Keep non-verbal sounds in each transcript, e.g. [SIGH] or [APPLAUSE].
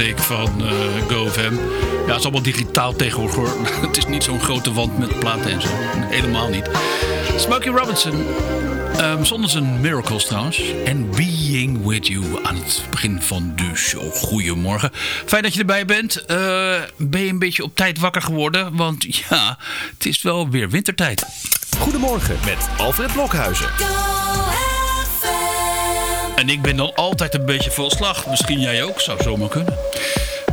van uh, GoFM. Ja, het is allemaal digitaal tegenwoordig hoor. [LAUGHS] Het is niet zo'n grote wand met platen en zo. Helemaal niet. Smokey Robinson. Um, zonder zijn miracles trouwens. En Being With You aan het begin van de show. Goedemorgen. Fijn dat je erbij bent. Uh, ben je een beetje op tijd wakker geworden? Want [LAUGHS] ja, het is wel weer wintertijd. Goedemorgen met Alfred Blokhuizen. En ik ben dan altijd een beetje vol slag. Misschien jij ook, zou zomaar kunnen.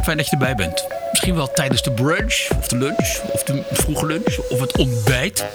Fijn dat je erbij bent. Misschien wel tijdens de brunch, of de lunch, of de vroege lunch, of het ontbijt.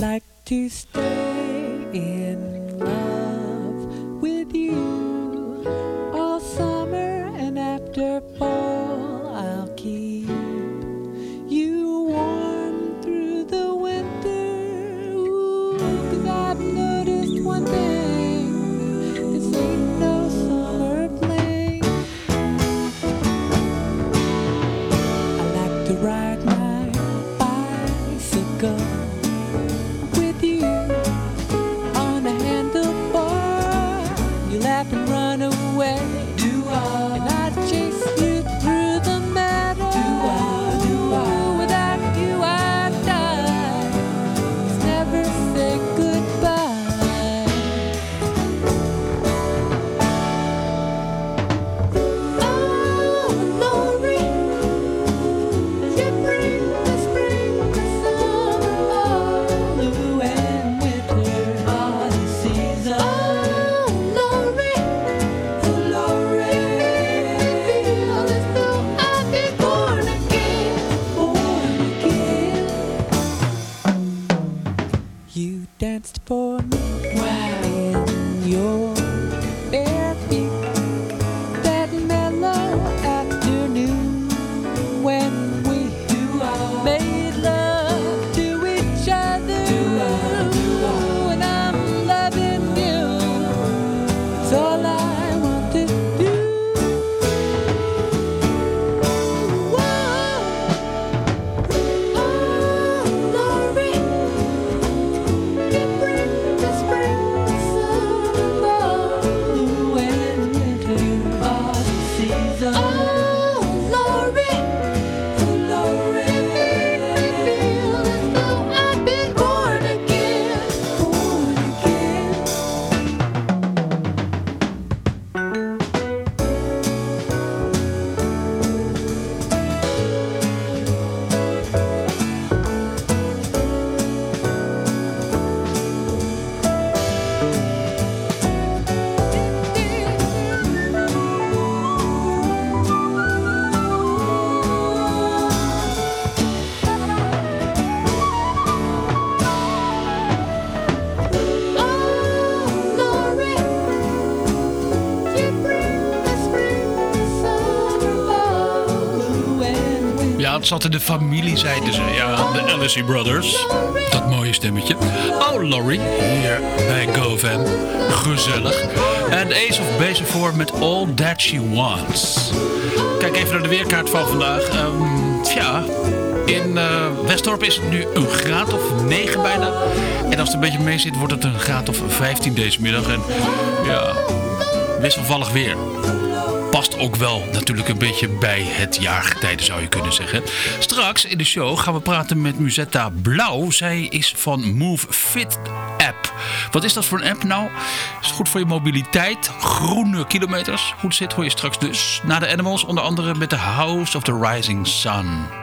like to stay in. Zat in de familie, zeiden ze. Ja, de Alice Brothers. Dat mooie stemmetje. Oh, Laurie, hier bij GoFam. Gezellig. En Ace of Base voor met All That She Wants. Kijk even naar de weerkaart van vandaag. Um, tja, in uh, Westorp is het nu een graad of 9 bijna. En als het een beetje mee zit, wordt het een graad of 15 deze middag. En ja, wisselvallig weer ook wel natuurlijk een beetje bij het jaargetijde zou je kunnen zeggen. Straks in de show gaan we praten met Musetta Blauw. Zij is van Move Fit App. Wat is dat voor een app nou? Is goed voor je mobiliteit, groene kilometers. Het zit hoor je straks dus. Na de Animals onder andere met The House of the Rising Sun.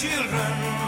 children.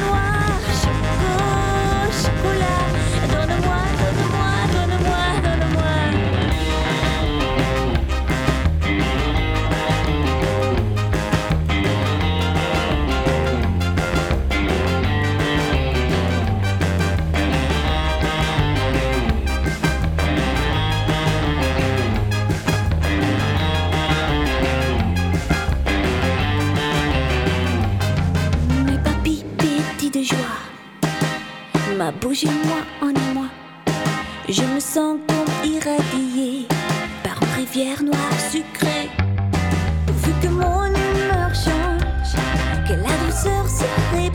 choco, circula. Ma bouche et moi en émoi. Je me sens comme irradiée par une rivière noire sucrée. Vu que mon humeur change, que la douceur se répande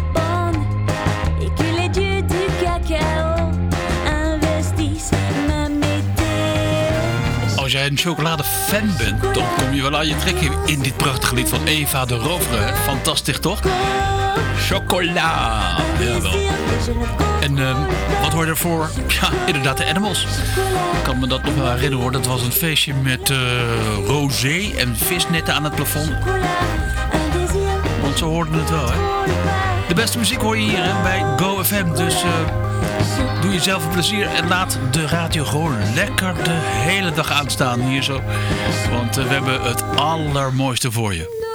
een chocolade-fan bent, dan kom je wel aan je trekken in dit prachtige lied van Eva de Rovere. Fantastisch toch? Chocola! Jawel. En ehm, wat hoor je ervoor? Ja, inderdaad, de Animals. Ik kan me dat nog wel herinneren hoor. Dat was een feestje met eh rosé en visnetten aan het plafond. Want ze hoorden het wel, hè? De beste muziek hoor je hier bij GoFM. Dus eh, doe jezelf een plezier en laat de radio gewoon lekker de hele dag aanstaan hier zo. Want eh, we hebben het allermooiste voor je.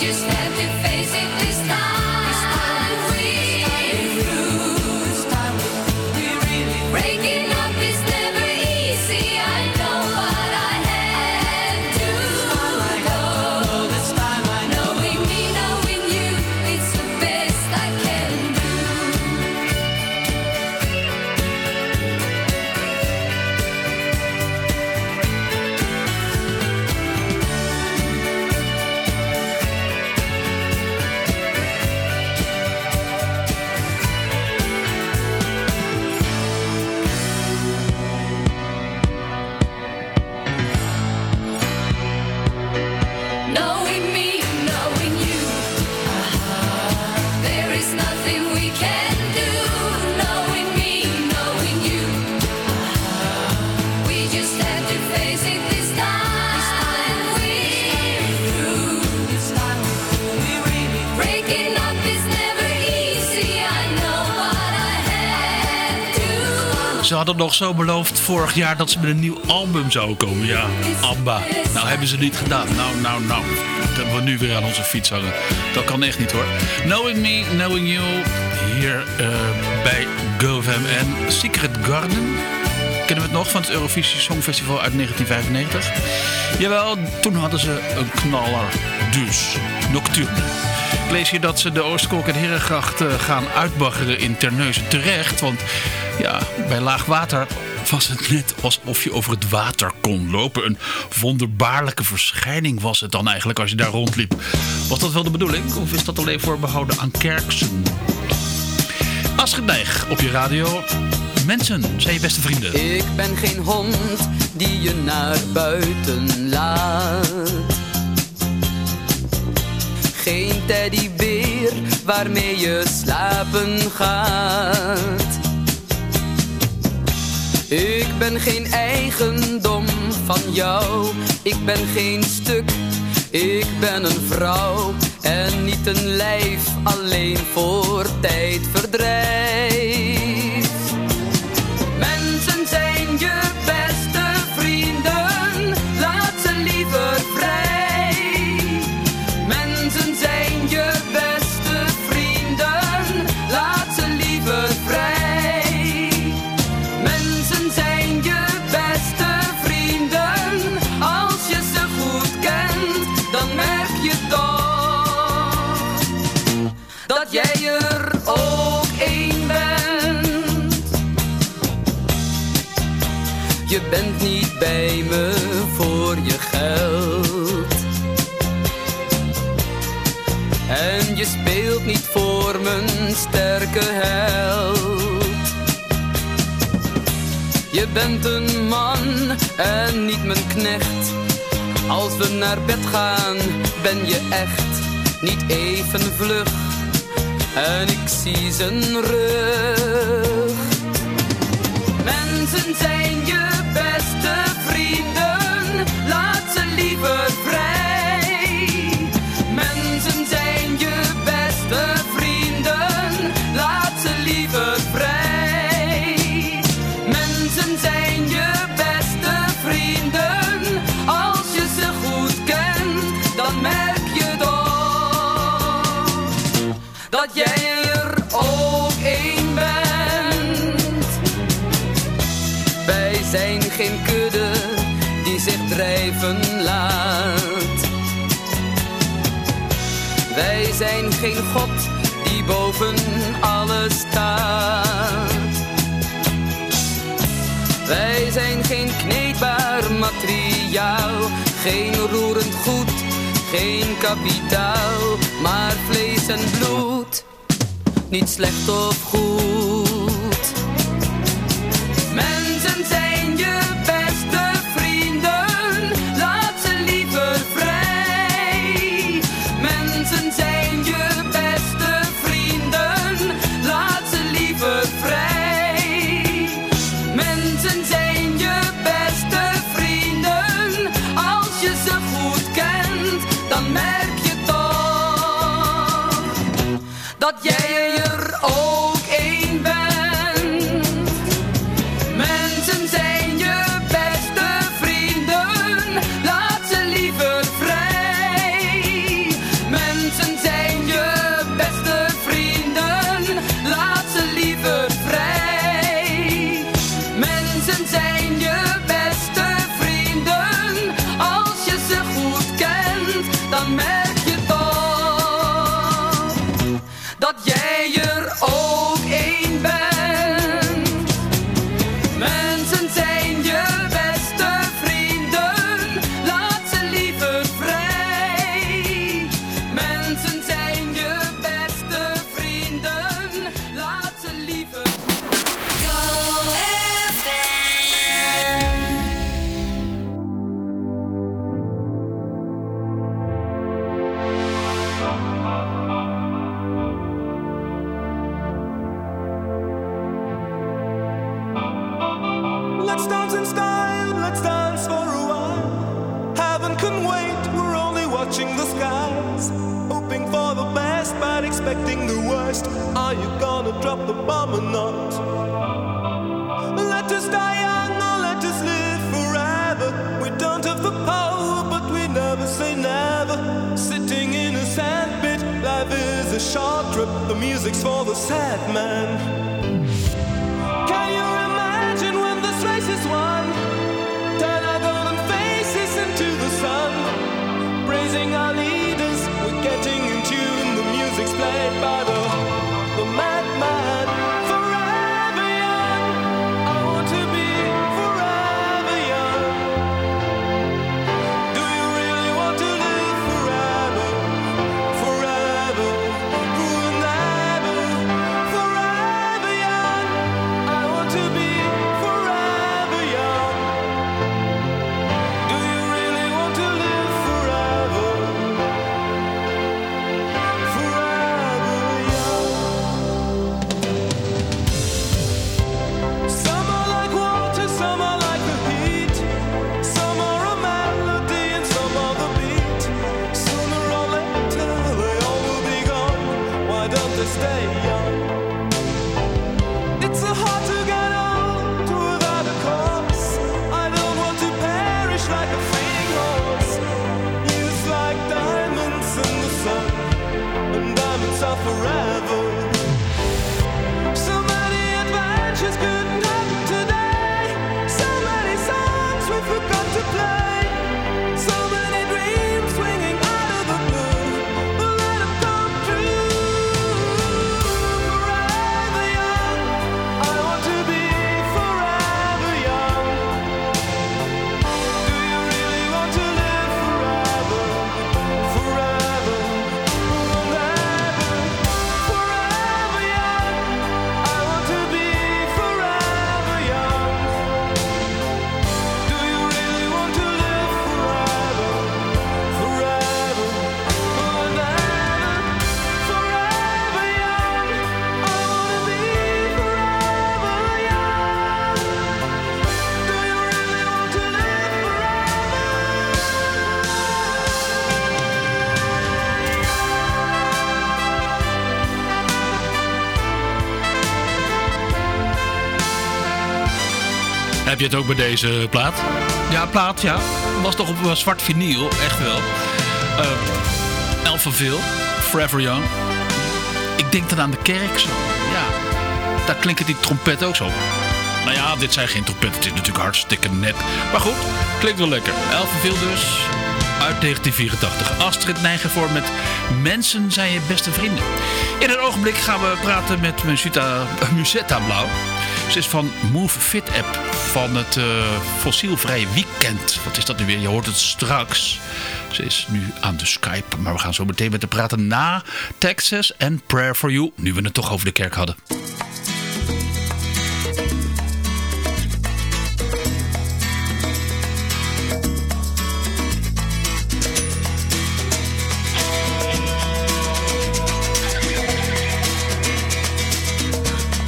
just hadden nog zo beloofd vorig jaar dat ze met een nieuw album zouden komen. Ja, Abba. Nou hebben ze niet gedaan. Nou, nou, nou. Dat we nu weer aan onze fiets hangen. Dat kan echt niet hoor. Knowing Me, Knowing You. Hier uh, bij GoFam en Secret Garden. Kennen we het nog van het Eurovisie Songfestival uit 1995? Jawel, toen hadden ze een knaller. Dus, Nocturne. Ik lees hier dat ze de Oostkolk en Herengracht eh, gaan uitbaggeren in Terneuzen terecht. Want ja, bij laag water was het net alsof je over het water kon lopen. Een wonderbaarlijke verschijning was het dan eigenlijk als je daar rondliep. Was dat wel de bedoeling? Of is dat alleen voorbehouden aan kerksen? Asgedijg op je radio. Mensen, zijn je beste vrienden. Ik ben geen hond die je naar buiten laat. Geen teddybeer waarmee je slapen gaat. Ik ben geen eigendom van jou, ik ben geen stuk, ik ben een vrouw. En niet een lijf alleen voor tijdverdrijf. Niet voor mijn sterke held. Je bent een man en niet mijn knecht. Als we naar bed gaan, ben je echt niet even vlug. En ik zie zijn rug. Mensen zijn je beste vrienden, laat ze liever geen kudde die zich drijven laat. Wij zijn geen God die boven alles staat. Wij zijn geen kneedbaar materiaal, geen roerend goed, geen kapitaal, maar vlees en bloed, niet slecht of goed. Bij deze plaat? Ja, plaat, ja. Was toch op een zwart vinyl, echt wel. Uh, Elfenville, Forever Young. Ik denk dan aan de kerk zo. Ja, daar klinken die trompet ook zo. Nou ja, dit zijn geen trompetten. Het is natuurlijk hartstikke net. Maar goed, klinkt wel lekker. Elfenville dus, uit 1984. Astrid Nijgenvoort met Mensen zijn je beste vrienden. In een ogenblik gaan we praten met [LAUGHS] Musetta Blauw. Ze is van Move Fit App van het uh, fossielvrije weekend. Wat is dat nu weer? Je hoort het straks. Ze is nu aan de Skype. Maar we gaan zo meteen met haar praten na Texas en Prayer for You. Nu we het toch over de kerk hadden.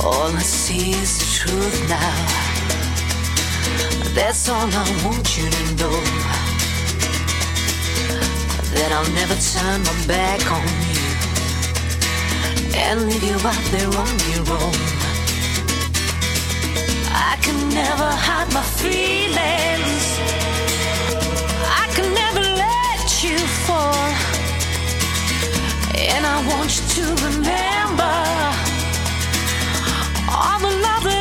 All I see is the truth now. That's all I want you to know. That I'll never turn my back on you and leave you out there on your own. I can never hide my feelings. I can never let you fall. And I want you to remember all the love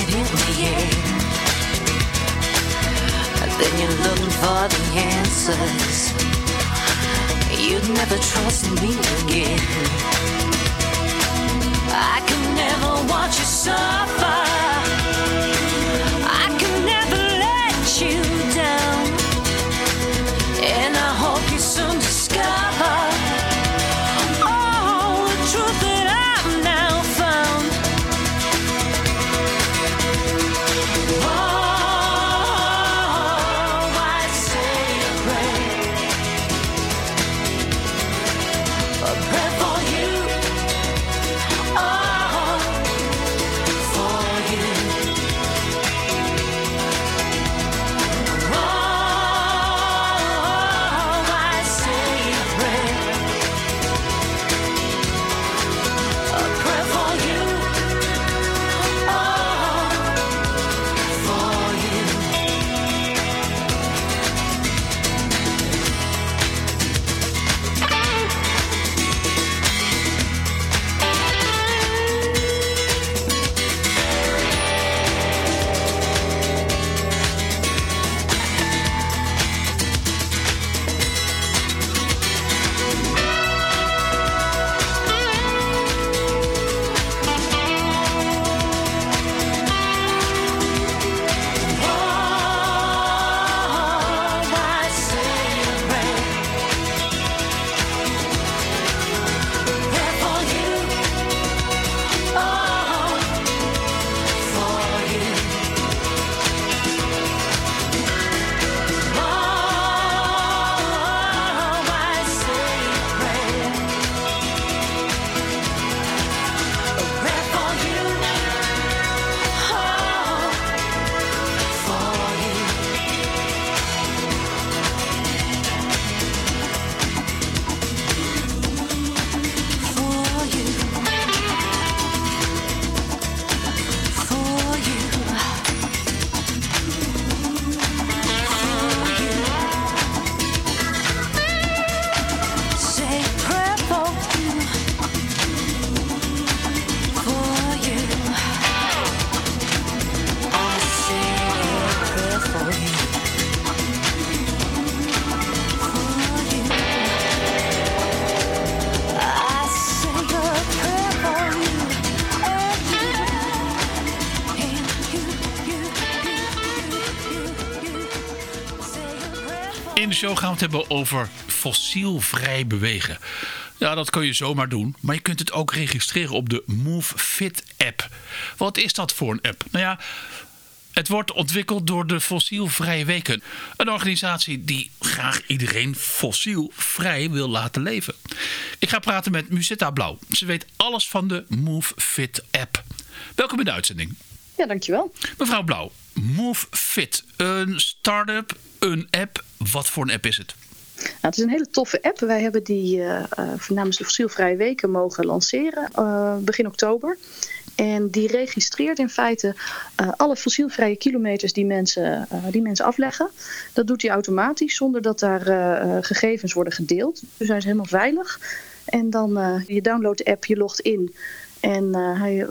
in. Then you're looking for the answers. You'd never trust me again. I can never watch you suffer. Show gaan we het hebben over fossielvrij bewegen. Ja, dat kun je zomaar doen, maar je kunt het ook registreren op de Move Fit app. Wat is dat voor een app? Nou ja, het wordt ontwikkeld door de Fossielvrije Weken. Een organisatie die graag iedereen fossielvrij wil laten leven. Ik ga praten met Musetta Blauw. Ze weet alles van de Move Fit app. Welkom in de uitzending. Ja, dankjewel. Mevrouw Blauw, Move Fit, een start-up, een app. Wat voor een app is het? Nou, het is een hele toffe app. Wij hebben die uh, namens de Fossielvrije Weken mogen lanceren uh, begin oktober. En die registreert in feite uh, alle fossielvrije kilometers die mensen, uh, die mensen afleggen. Dat doet hij automatisch zonder dat daar uh, gegevens worden gedeeld. Dus hij is helemaal veilig. En dan je downloadt de app, je logt in. En hij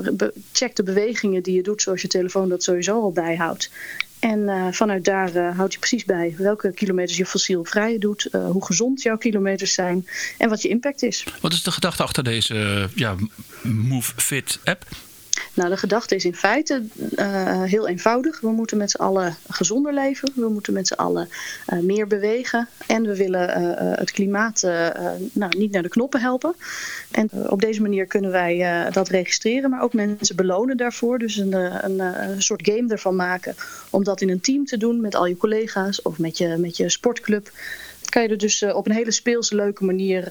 checkt de bewegingen die je doet zoals je telefoon dat sowieso al bijhoudt. En vanuit daar houdt hij precies bij welke kilometers je fossielvrij doet, hoe gezond jouw kilometers zijn en wat je impact is. Wat is de gedachte achter deze ja, Move Fit app? Nou, de gedachte is in feite uh, heel eenvoudig. We moeten met z'n allen gezonder leven. We moeten met z'n allen uh, meer bewegen. En we willen uh, het klimaat nou, niet naar de knoppen helpen. En op deze manier kunnen wij dat registreren, maar ook mensen belonen daarvoor. Dus een, een, een, soort game ervan maken om dat in een team te doen met al je collega's of met je, met je sportclub kan je er dus op een hele speelse, leuke manier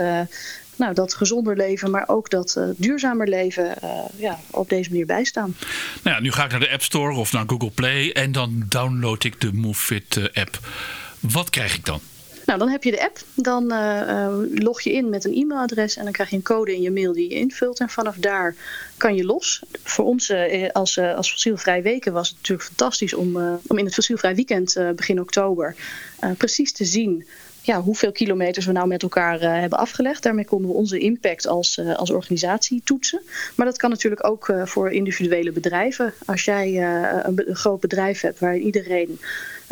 nou, dat gezonder leven, maar ook dat uh, duurzamer leven uh, ja, op deze manier bijstaan. Nou ja, nu ga ik naar de App Store of naar Google Play en dan download ik de MoveFit uh, app. Wat krijg ik dan? Nou, dan heb je de app. Dan log je in met een e-mailadres en dan krijg je een code in je mail die je invult. En vanaf daar kan je los. Voor ons als, als fossielvrij weken was het natuurlijk fantastisch om, om in het fossielvrij weekend begin oktober precies te zien ja, hoeveel kilometers we nou met elkaar uh, hebben afgelegd. Daarmee konden we onze impact als, uh, als organisatie toetsen. Maar dat kan natuurlijk ook uh, voor individuele bedrijven. Als jij een, een, groot bedrijf hebt waar iedereen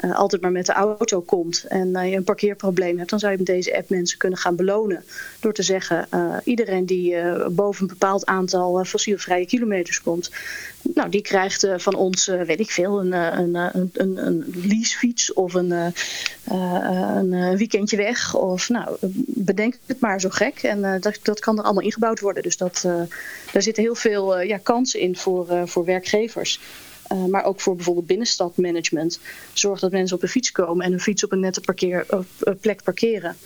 altijd maar met de auto komt en je een parkeerprobleem hebt, dan zou je met deze app mensen kunnen gaan belonen. Door te zeggen, iedereen die boven een bepaald aantal fossielvrije kilometers komt, nou, die krijgt van ons, weet ik veel, een, een, een, een, een leasefiets of een, een weekendje weg. Of nou, bedenk het maar zo gek. En dat, dat kan er allemaal ingebouwd worden. Dus dat, daar zitten heel veel ja, kansen in voor, voor werkgevers. Uh, maar ook voor bijvoorbeeld binnenstadmanagement. Zorg dat mensen op de fiets komen en hun fiets op een nette parkeer, uh, plek parkeren.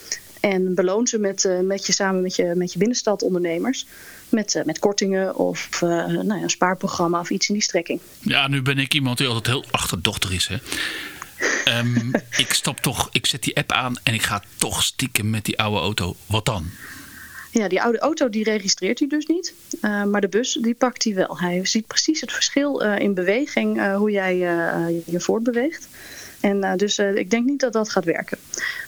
En beloon ze met, uh, met je samen met je, met je binnenstadondernemers. Met, met kortingen of nou ja, een spaarprogramma of iets in die strekking. Ja, nu ben ik iemand die altijd heel achterdochter is. Hè? um, [LAUGHS] ik stap toch, ik zet die app aan en ik ga toch stiekem met die oude auto. Wat dan? Ja, die oude auto die registreert hij dus niet. Uh, maar de bus die pakt hij wel. Hij ziet precies het verschil uh, in beweging, uh, hoe jij je voortbeweegt. En dus ik denk niet dat dat gaat werken.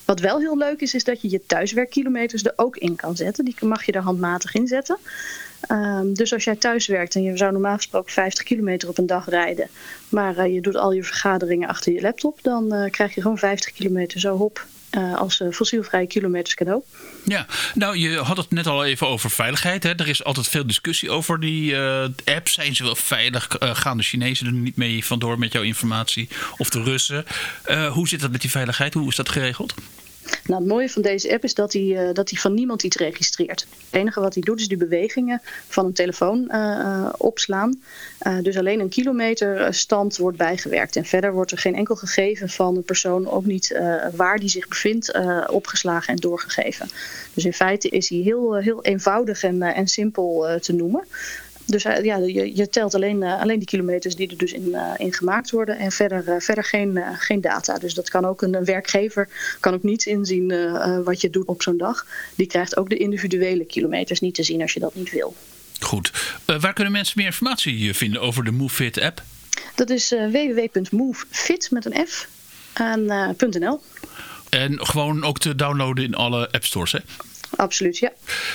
Wat wel heel leuk is, is dat je je thuiswerkkilometers er ook in kan zetten. Die mag je er handmatig inzetten. Um, dus als jij thuis werkt en je zou normaal gesproken 50 kilometer op een dag rijden, maar je doet al je vergaderingen achter je laptop, dan krijg je gewoon 50 kilometer zo op uh, als fossielvrije kilometers cadeau. Ja, nou je had het net al even over veiligheid. Hè? Er is altijd veel discussie over die apps. Zijn ze wel veilig? gaan de Chinezen er niet mee vandoor met jouw informatie? Of de Russen? hoe zit dat met die veiligheid? Hoe is dat geregeld? Nou, het mooie van deze app is dat hij, uh, dat hij van niemand iets registreert. Het enige wat hij doet is die bewegingen van een telefoon uh, opslaan. Uh, dus alleen een kilometerstand wordt bijgewerkt. En verder wordt er geen enkel gegeven van een persoon, ook niet waar die zich bevindt, opgeslagen en doorgegeven. Dus in feite is hij heel, heel eenvoudig en, en simpel te noemen. Dus uh, ja, je, je, telt alleen, uh, alleen die kilometers die er dus in, uh, in gemaakt worden en verder, verder geen, geen data. Dus dat kan ook een, een werkgever kan ook niet inzien wat je doet op zo'n dag. Die krijgt ook de individuele kilometers niet te zien als je dat niet wil. Goed. waar kunnen mensen meer informatie vinden over de MoveFit app? Dat is www.movefit met een F en .nl. En gewoon ook te downloaden in alle app stores, hè? Absoluut, ja.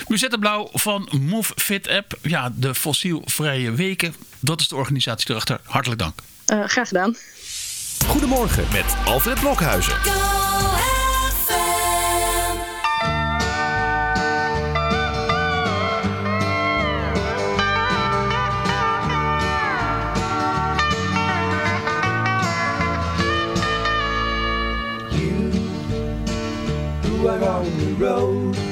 Musette Blauw van Move Fit App. Ja, de fossielvrije weken. Dat is de organisatie erachter. Hartelijk dank. Uh, graag gedaan. Goedemorgen met Alfred Blokhuizen. road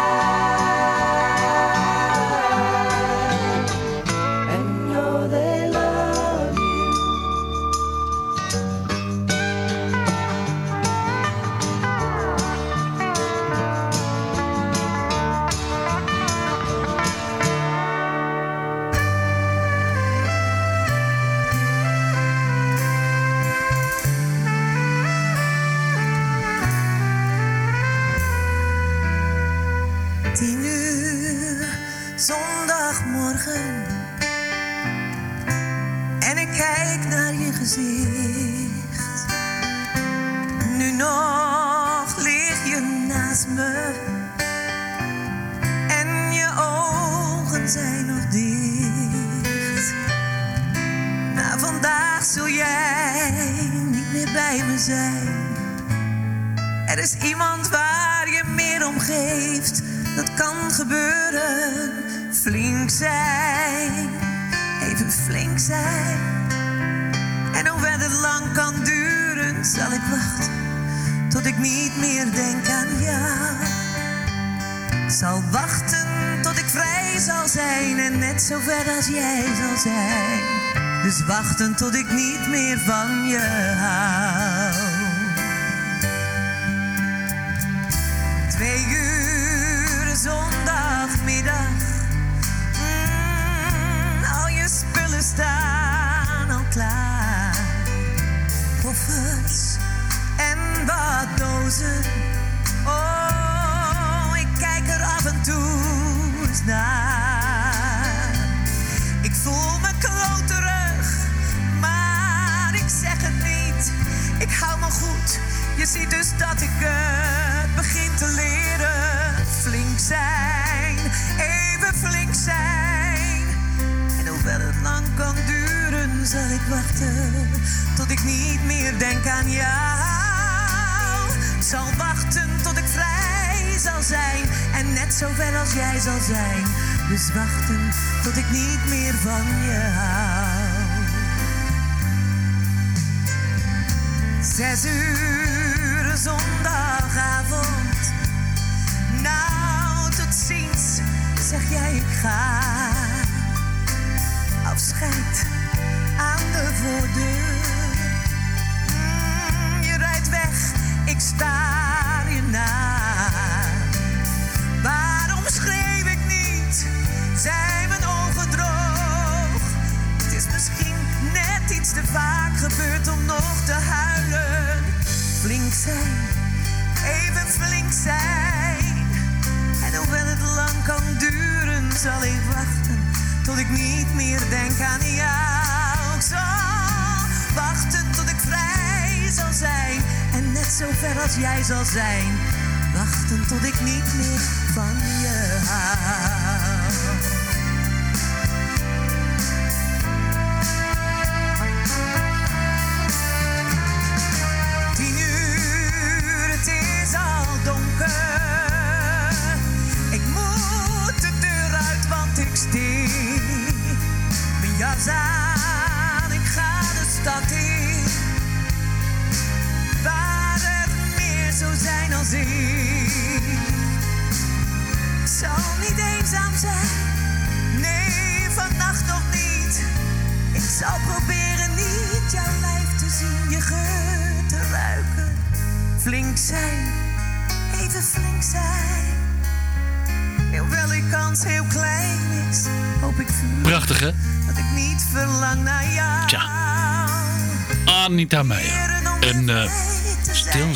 iemand waar je meer om geeft. Dat kan gebeuren. Flink zijn. Even flink zijn. En hoewel het lang kan duren, zal ik wachten. Tot ik niet meer denk aan jou. Zal wachten tot ik vrij zal zijn. En net zo ver als jij zal zijn. Dus wachten tot ik niet meer van je hou.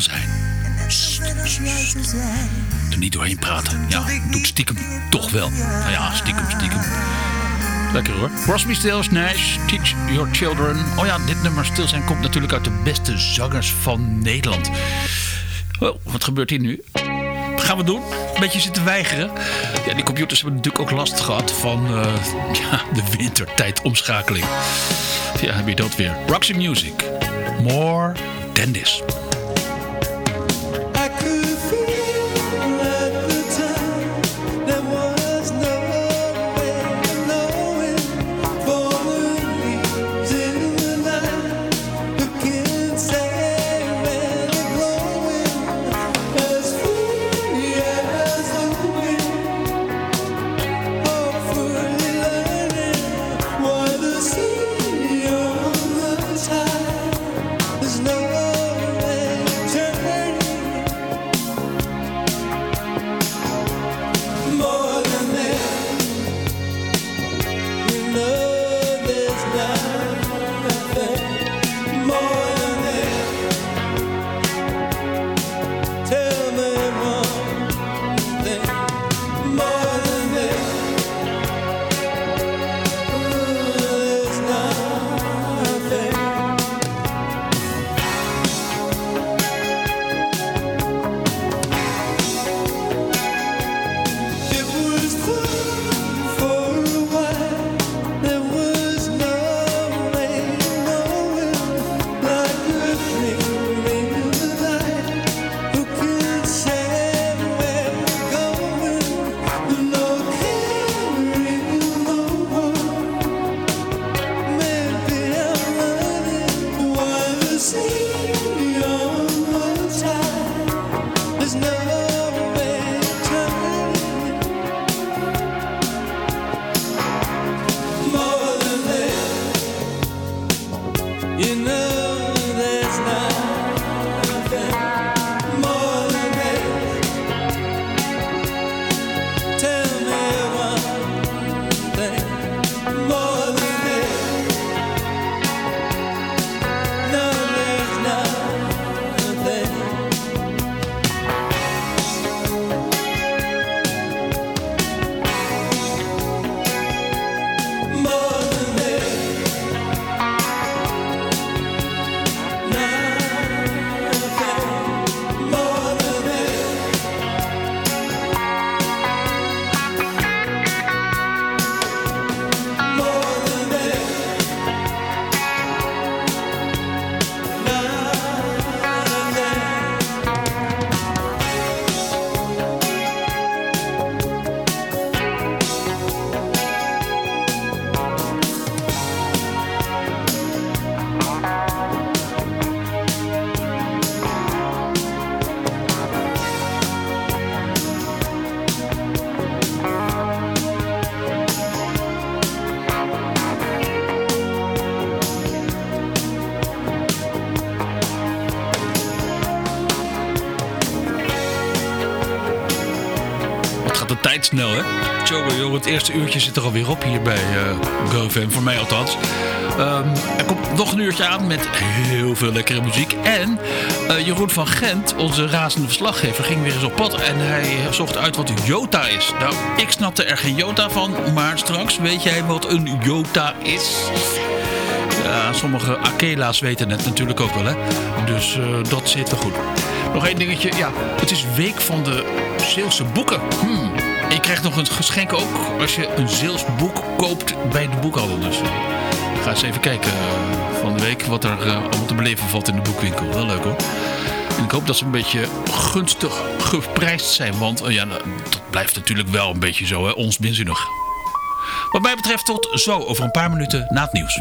stil zijn. Sst. Er niet doorheen praten. Ja, doet stiekem toch wel. Nou ja, stiekem, stiekem. Lekker hoor. Crosby, Stills, Nash, Teach Your Children. Oh ja, dit nummer stil zijn komt natuurlijk uit de beste zangers van Nederland. Oh, wat gebeurt hier nu? Gaan we doen? Een beetje zitten weigeren. Ja, die computers hebben natuurlijk ook last gehad van uh, [LAUGHS] ja, de wintertijdomschakeling. Ja, heb je dat weer. Roxy Music. More than this. Eerste uurtje zit er alweer op hier bij uh, GoFam, voor mij althans. Um, er komt nog een uurtje aan met heel veel lekkere muziek. En uh, Jeroen van Gent, onze razende verslaggever, ging weer eens op pad. En hij zocht uit wat Jota is. Nou, ik snapte er geen Jota van, maar straks weet jij wat een Jota is. Ja, sommige Akela's weten het natuurlijk ook wel, hè. Dus uh, dat zit wel goed. Nog één dingetje. Ja, het is week van de Zeelse boeken. Hmm. Je krijgt nog een geschenk ook als je een Zeels boek koopt bij de boekhandel. Dus ga eens even kijken uh, van de week wat er uh, allemaal te beleven valt in de boekwinkel. Wel leuk hoor. En ik hoop dat ze een beetje gunstig geprijsd zijn. Want ja, dat blijft natuurlijk wel een beetje zo, hè, ons. Wat mij betreft tot zo over een paar minuten na het nieuws.